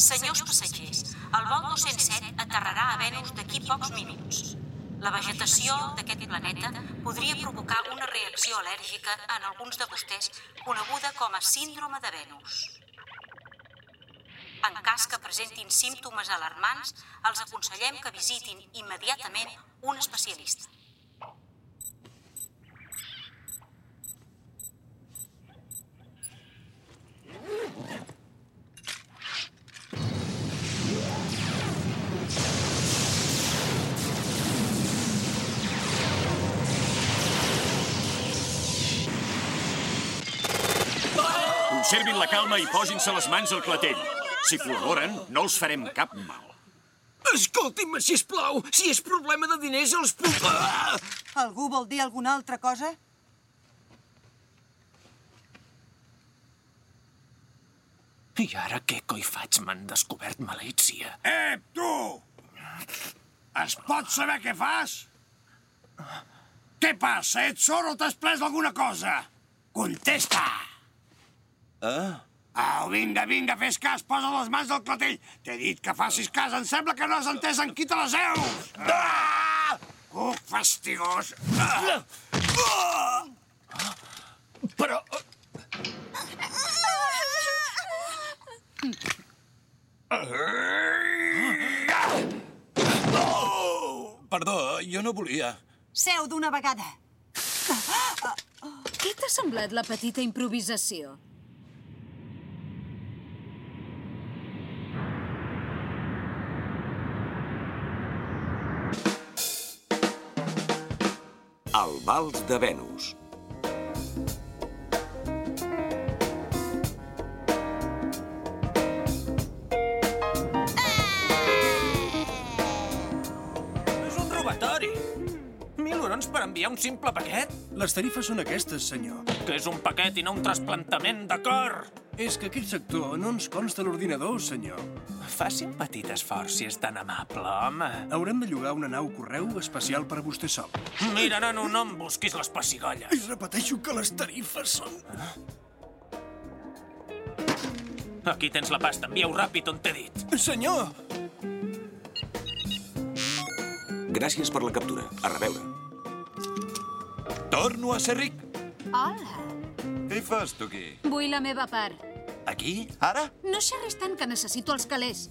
Senyors passatgers, el vol 207 aterrarà a Venus d'aquí pocs minuts. La vegetació d'aquest planeta podria provocar una reacció al·lèrgica en alguns de vostès coneguda com a síndrome de Venus. En cas que presentin símptomes alarmants, els aconsellem que visitin immediatament un especialista. Conservin la calma i posin-se les mans al clatell. Si col·laboren, no els farem cap mal. Escolti'm, si plau, si és problema de diners els puc... Ah! Algú vol dir alguna altra cosa? I ara què coi faig? M'han descobert malícia. Eh, tu! Es pot saber què fas? Què passa? Ets sord o t'has pres alguna cosa? Contesta! Ah? Au, vinga, vinga, fes cas, posa les mans al clatell. T'he dit que facis cas, em sembla que no has entès en qui te les heus. Ah! Cuc fastigós. Ah! Però... Perdó, jo no volia. Seu d'una vegada. Què t'ha semblat la petita improvisació? Vals de Venus. És un robatori. Mil eurons per enviar un simple paquet? Les tarifes són aquestes, senyor. Que és un paquet i no un trasplantament de cor. És que aquell sector no ens consta l'ordinador, senyor. Faci un petit esforç, si és tan amable, home. Haurem de llogar una nau correu especial per a vostè sol. Mira, nano, no em busquis les pessigolles. I repeteixo que les tarifes són... Aquí tens la pasta, envia-ho ràpid on t'he dit. Senyor! Gràcies per la captura. A reveure. Torno a ser ric. Hola. Què fas, tu aquí? Vull la meva part. Aquí? Ara? No xerris tant que necessito els calés.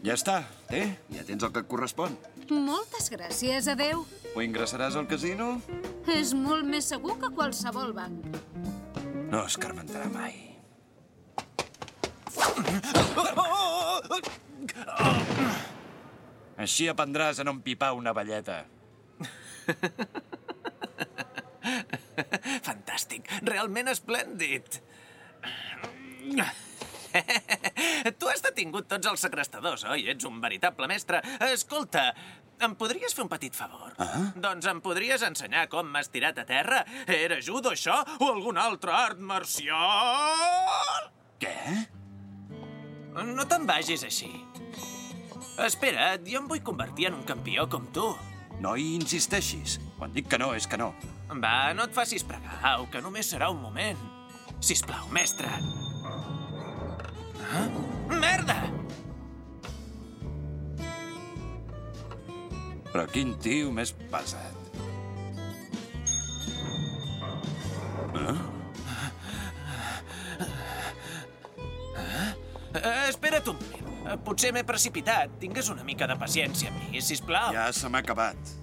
Ja està. Té, ja tens el que et correspon. Moltes gràcies, adeu. Ho ingressaràs al casino? És molt més segur que qualsevol banc. No escarmentarà mai. Així aprendràs a no empipar una velleta. Fantàstic, realment esplèndid. Tu has detingut tots els segrestadors, oi? Ets un veritable mestre. Escolta, em podries fer un petit favor? Ah? Doncs em podries ensenyar com m'has tirat a terra? Era judo, això? O algun altre art marcial? Què? No te'n vagis així. Espera't, jo em vull convertir en un campió com tu. No hi insisteixis. Quan dic que no, és que no. Va, no et facis pregar, au, que només serà un moment. Sisplau, mestre. Ah? Merda! Però quin tio més pesat. Eh? Eh, espera't un moment. Eh, Potser m'he precipitat. Tingues una mica de paciència amb mi, sisplau. Ja se m'ha acabat.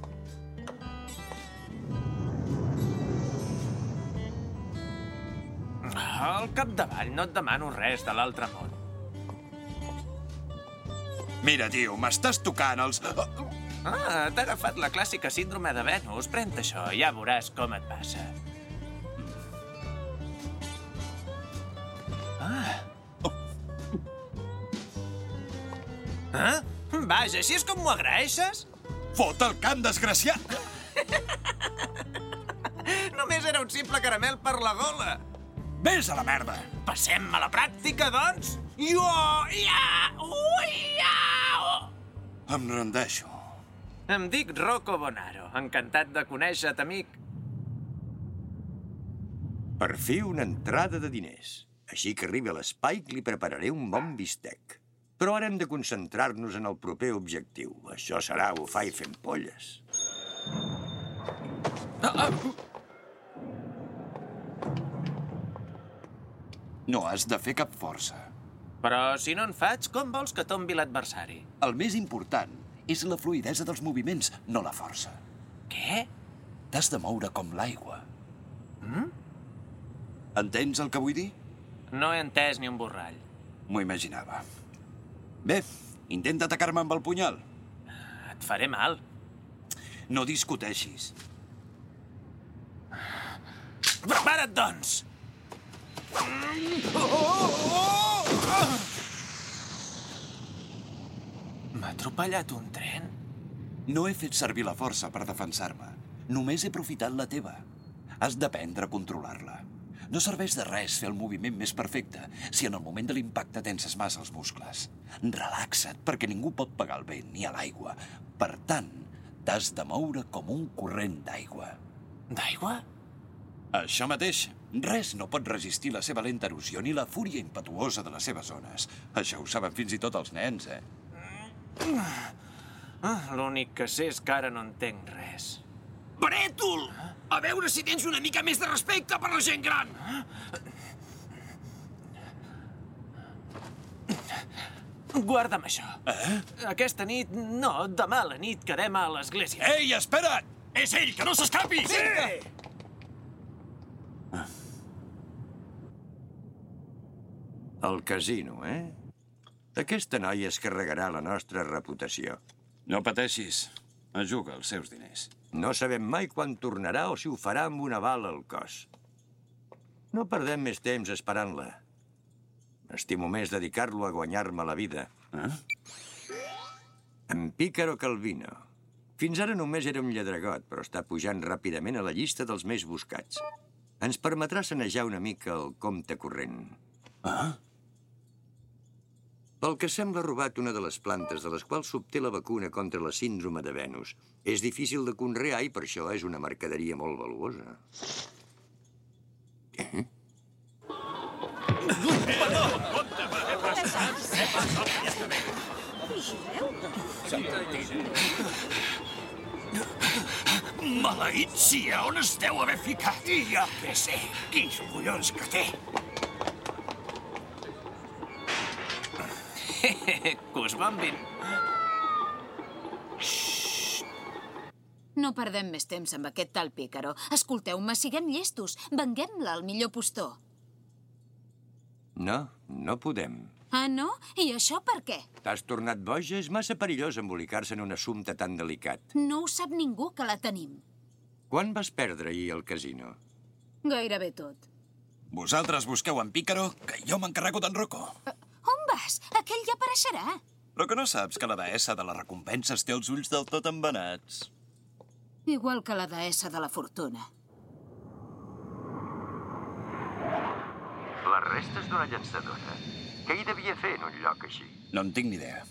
Al capdavall no et demano res de l'altre món. Mira, tio, m'estàs tocant els... Ah, t'ha agafat la clàssica síndrome de Venus. Pren això, ja veuràs com et passa. Vaja, així és com m'ho agraeixes? Fot el camp, desgraciat! Només era un simple caramel per la gola. Vés a la merda! Passem a la pràctica, doncs? Jo, ja, ui, ja. Em rendeixo. Em dic Rocco Bonaro. Encantat de conèixer-te, amic. Per fi una entrada de diners. Així que arribi a l'Spike li prepararé un bon bistec. Però ara hem de concentrar-nos en el proper objectiu. Això serà bufar i fent polles. No has de fer cap força. Però si no en faig, com vols que tombi l'adversari? El més important és la fluidesa dels moviments, no la força. Què? T'has de moure com l'aigua. Mm? Entens el que vull dir? No he entès ni un borrall. M'ho imaginava. Bé, intenta atacar-me amb el punyal. Et faré mal. No discuteixis. Prepara't, doncs! M'ha atropellat un tren? No he fet servir la força per defensar-me. Només he aprofitat la teva. Has d'aprendre a controlar-la. No serveix de res fer el moviment més perfecte si en el moment de l'impacte tenses massa els muscles. Relaxa't, perquè ningú pot pagar el vent ni a l'aigua. Per tant, t'has de moure com un corrent d'aigua. D'aigua? Això mateix. Res no pot resistir la seva lenta erosió ni la fúria impetuosa de les seves ones. Això ho saben fins i tot els nens, eh? Ah, L'únic que sé és que ara no entenc res. Brètol! A veure si tens una mica més de respecte per la gent gran! Guarda'm això. Eh? Aquesta nit, no, demà a la nit quedem a l'església. Ei, espera't! És ell, que no s'escapi! Sí! El casino, eh? Aquesta noia es carregarà la nostra reputació. No pateixis. Es juga els seus diners. No sabem mai quan tornarà o si ho farà amb una bala al cos. No perdem més temps esperant-la. Estimo més dedicar-lo a guanyar-me la vida. Eh? En Pícaro Calvino. Fins ara només era un lladregot, però està pujant ràpidament a la llista dels més buscats. Ens permetrà sanejar una mica el compte corrent. Ah? Pel que sembla robat una de les plantes de les quals s'obté la vacuna contra la síndrome de Venus. És difícil de conrear i per això és una mercaderia molt valuosa. Eh? Maleït sia, on es deu haver ficat? I jo què sé, quins collons que té. que us bombin. No perdem més temps amb aquest tal pícaro. Escolteu-me, siguem llestos. Venguem-la al millor postor. No, no podem. Ah, no? I això per què? T'has tornat boja? És massa perillós embolicar-se en un assumpte tan delicat. No ho sap ningú que la tenim. Quan vas perdre ahir al casino? Gairebé tot. Vosaltres busqueu en Pícaro, que jo m'encarrego d'en Rocco. On vas? Aquell ja apareixerà. Però que no saps que la deessa de les recompenses té els ulls del tot embenats. Igual que la deessa de la fortuna. Les restes d'una llançadora. Què hi devia fer en un lloc així? No en tinc ni idea.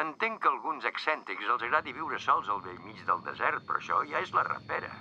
Entenc que a alguns excèntrics els agradi viure sols al vell mig del desert, però això ja és la rapera.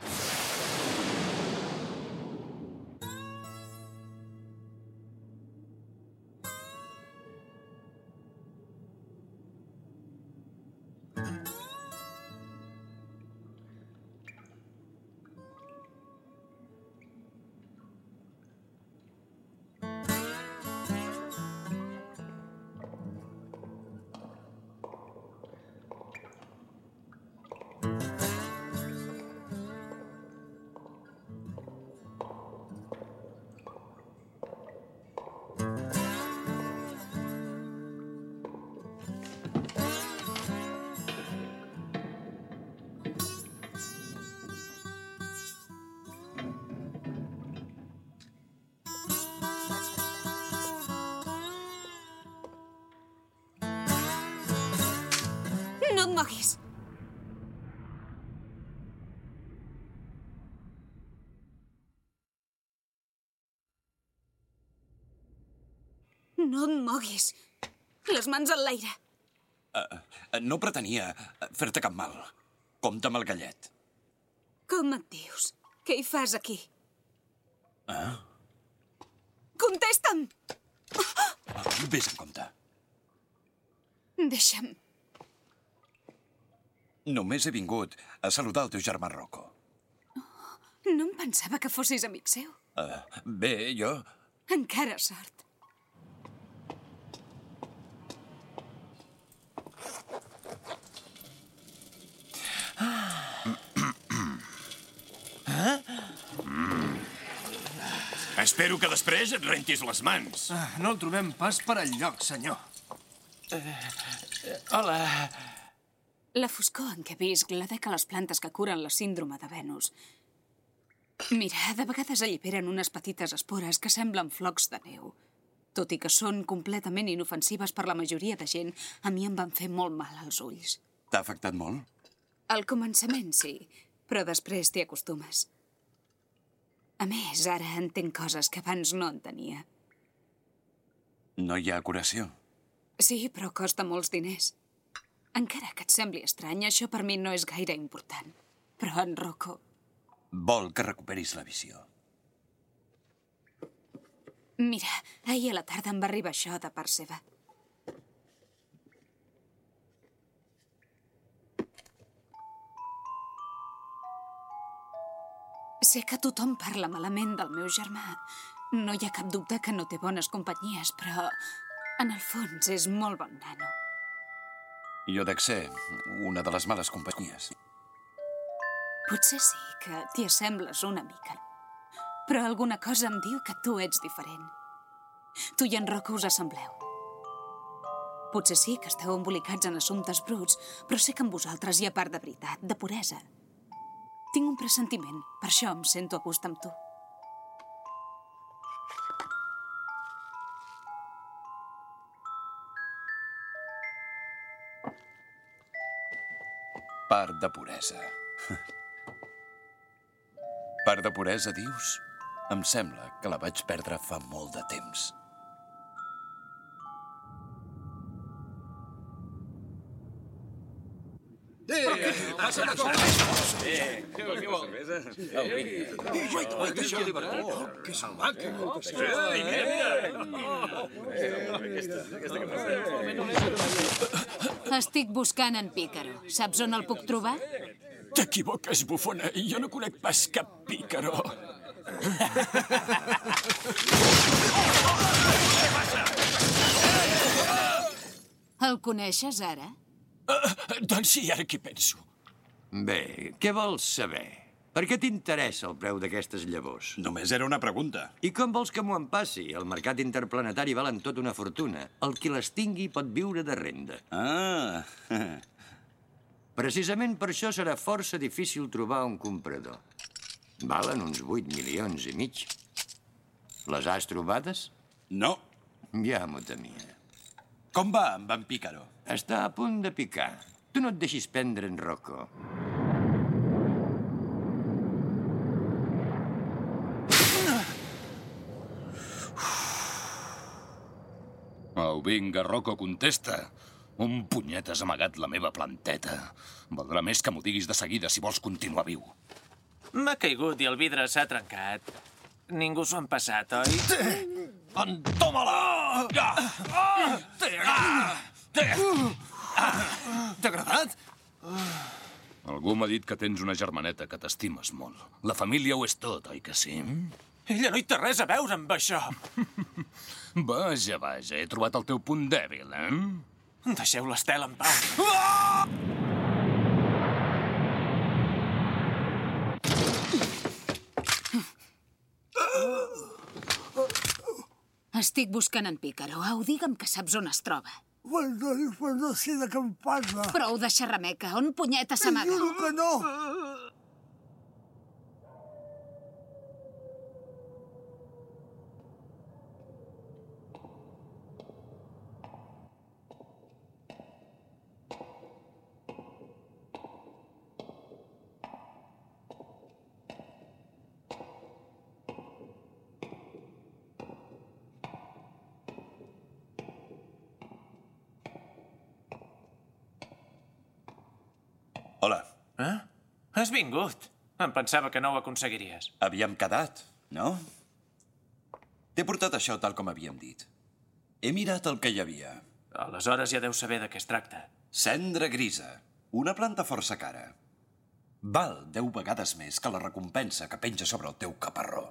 Moguis! No et moguis. Les mans en l'aire. Uh, no pretenia eh, fer-te cap mal. Compte amb el gallet. Com et dius? Què hi fas aquí? Ah? Contesta'm! Vés en compte. Deixa'm. Només he vingut a saludar el teu germà Rocco. No em pensava que fossis amic seu. Uh, bé, jo... Encara sort. Espero que després et rentis les mans. Ah, no el trobem pas per enlloc, senyor. Hola. La foscor en què visc la dec a les plantes que curen la síndrome de Venus. Mira, de vegades alliberen unes petites espores que semblen flocs de neu. Tot i que són completament inofensives per la majoria de gent, a mi em van fer molt mal als ulls. T'ha afectat molt? Al començament, sí, però després t'hi acostumes. A més, ara entenc coses que abans no entenia. No hi ha curació. Sí, però costa molts diners. Encara que et sembli estrany, això per mi no és gaire important. Però en Rocco... Vol que recuperis la visió. Mira, ahir a la tarda em va arribar això de part seva. Sé que tothom parla malament del meu germà. No hi ha cap dubte que no té bones companyies, però en el fons és molt bon nano. Jo dec ser una de les males companyies. Potser sí que t'hi assembles una mica. Però alguna cosa em diu que tu ets diferent. Tu i en Rocco us assembleu. Potser sí que esteu embolicats en assumptes bruts, però sé que en vosaltres hi ha part de veritat, de puresa. Tinc un pressentiment, per això em sento a gust amb tu. Part de puresa. Part de puresa, dius? Em sembla que la vaig perdre fa molt de temps. Que salvaje. Estic buscant en Pícaro. Saps on el puc trobar? T'equivoques, bufona. Jo no conec pas cap pícaro. El coneixes, ara? Uh, doncs sí, ara què penso. Bé, què vols saber? Per què t'interessa el preu d'aquestes llavors? Només era una pregunta. I com vols que m'ho empassi? El mercat interplanetari valen tot una fortuna. El qui les tingui pot viure de renda. Ah, Precisament per això serà força difícil trobar un comprador. Valen uns 8 milions i mig. Les has trobades? no. Ja m'ho temia. Com va amb en Pícaro? Està a punt de picar. Tu no et deixis prendre en Rocco. Au, vinga, Rocco, contesta. Un punyet has amagat la meva planteta. Valdrà més que m'ho diguis de seguida si vols continuar viu. M'ha caigut i el vidre s'ha trencat. Ningú s'ho han passat, oi? Entoma-la! Ja! T'ha agradat? Algú m'ha dit que tens una germaneta que t'estimes molt. La família ho és tot, oi que sí? Ella no hi té res a veure amb això. Vaja, vaja, he trobat el teu punt dèbil, eh? Deixeu l'Estel en pau. Estic buscant en Pícaro. Au, digue'm que saps on es troba. Bueno, pues no sé de què em parla. Prou de xerrameca. On punyeta s'amaga? Juro que no. Hola. Eh? Has vingut. Em pensava que no ho aconseguiries. Havíem quedat, no? T'he portat això tal com havíem dit. He mirat el que hi havia. Aleshores ja deu saber de què es tracta. Cendra grisa. Una planta força cara. Val deu vegades més que la recompensa que penja sobre el teu caparró.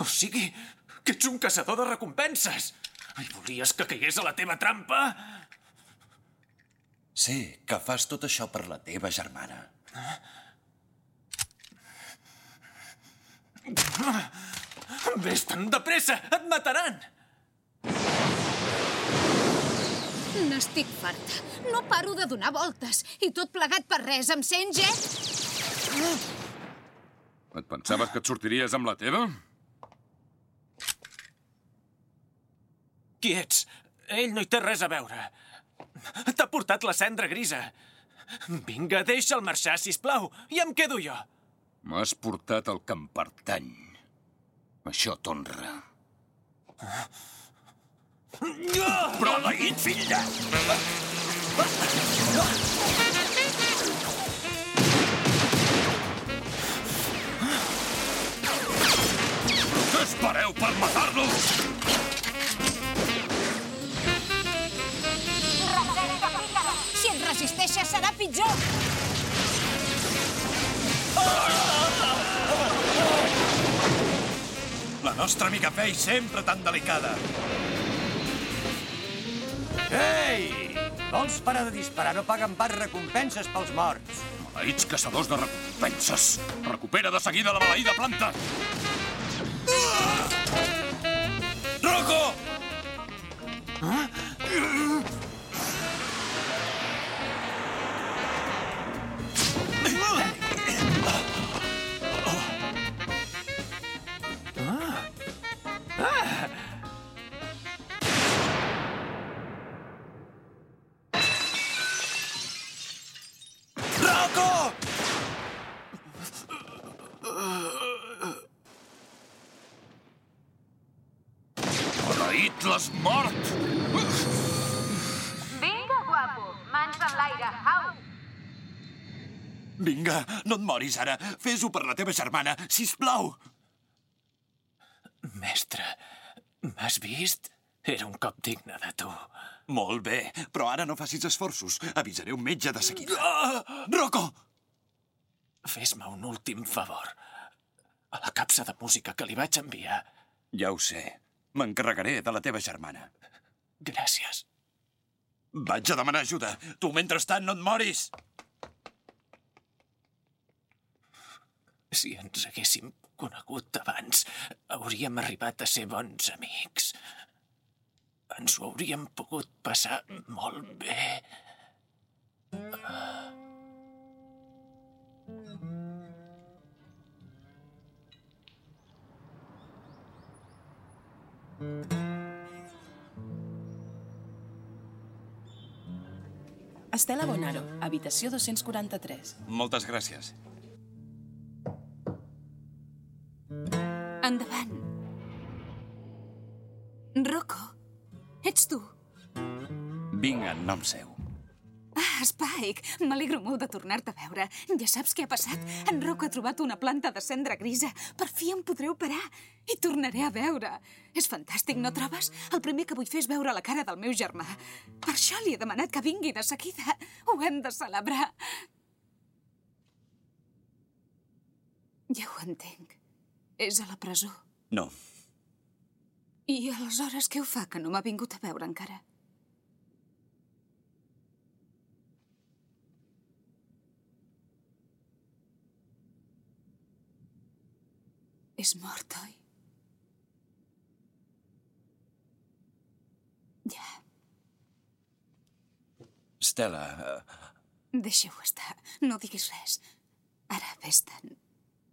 O sigui, que ets un caçador de recompenses. I volies que caigués a la teva trampa? Sé que fas tot això per la teva germana. Ves tan de pressa, et mataran! N'estic farta. No paro de donar voltes. I tot plegat per res. Em sents, eh? Et pensaves que et sortiries amb la teva? Qui ets? Ell no hi té res a veure. T'ha portat la cendra grisa. Vinga, deixa'l marxar, si plau, i em quedo jo. M'has portat el que em pertany. Això t'honra. Però leït, fill de... Què espereu per matar-lo? Et resisteixes serà pitjor. La nostra amiga Fei sempre tan delicada. Ei! Vols parar de disparar? No paguen pas recompenses pels morts. Maleïts caçadors de recompenses. Recupera de seguida la maleïda planta. Rocco! No et moris ara. Fes-ho per la teva germana, si plau. Mestre, m'has vist? Era un cop digne de tu. Molt bé, però ara no facis esforços. Avisaré un metge de seguida. Ah! Rocco! Fes-me un últim favor. A la capsa de música que li vaig enviar. Ja ho sé. M'encarregaré de la teva germana. Gràcies. Vaig a demanar ajuda. Tu, mentrestant, no et moris. Si ens haguéssim conegut abans, hauríem arribat a ser bons amics. Ens ho hauríem pogut passar molt bé. Estela Bonaro, habitació 243. Moltes gràcies. Nom seu. Ah, Spike, m'alegro molt de tornar-te a veure. Ja saps què ha passat? En Rocco ha trobat una planta de cendra grisa. Per fi em podré operar. I tornaré a veure. És fantàstic, no trobes? El primer que vull fer és veure la cara del meu germà. Per això li he demanat que vingui de seguida. Ho hem de celebrar. Ja ho entenc. És a la presó. No, I aleshores què ho fa que no m'ha vingut a veure encara? És mort, oi? Ja, Stella, eh, deixeu-ho estar. No diguis res. Ara, vés-te'n.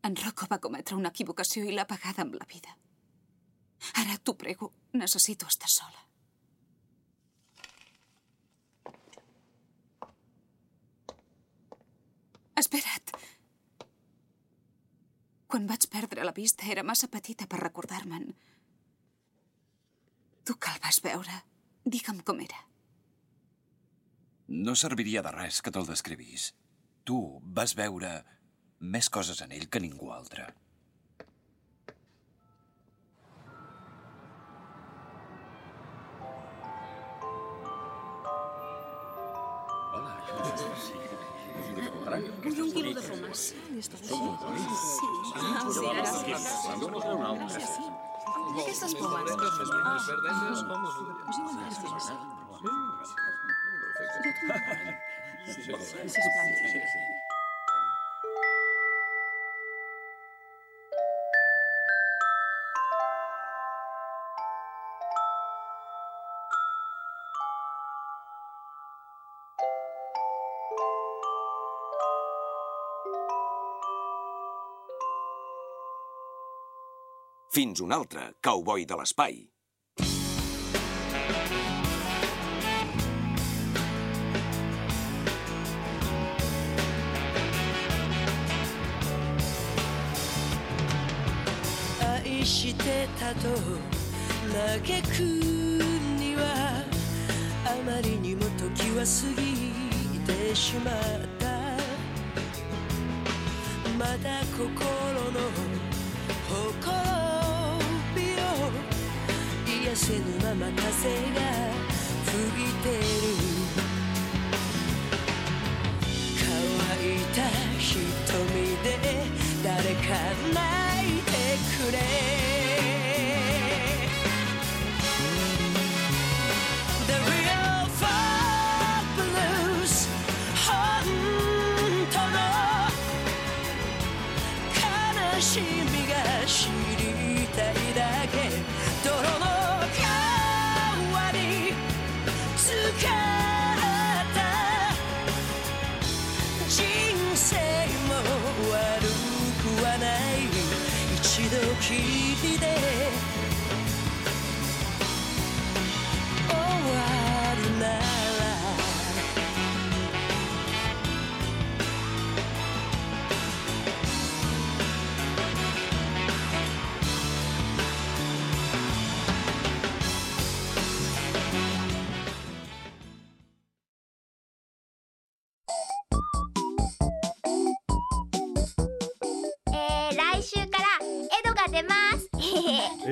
En Rocco va cometre una equivocació i l'ha pagada amb la vida. Ara t'ho prego, necessito estar sola. Espera't. Quan vaig perdre la vista era massa petita per recordar-me'n. Tu que el vas veure, digue'm com era. no serviria de res que te'l descrivís. Tu vas veure més coses en ell que ningú altre. Vull un quilo de pomes. Sí, sí, gràcies. Gràcies, sí. Aquestes pomes. Fins un altre, cowboy de l'espai.「愛してたと嘆くにはあまりにも時は過ぎてしまった」「まだ心のほころびを癒せぬまま風が吹いて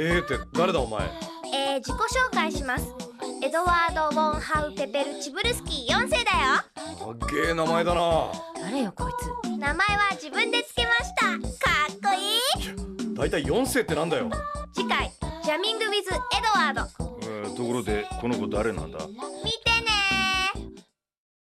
えーって誰だお前？えー、自己紹介します。エドワード・ウォンハウ・ペペル・チブルスキー4世だよ。かっけえ名前だな。誰よこいつ。名前は自分でつけました。かっこいい。大体4世ってなんだよ、次回ジャミング・ウィズ・エドワード。えーところでこの子誰なんだ？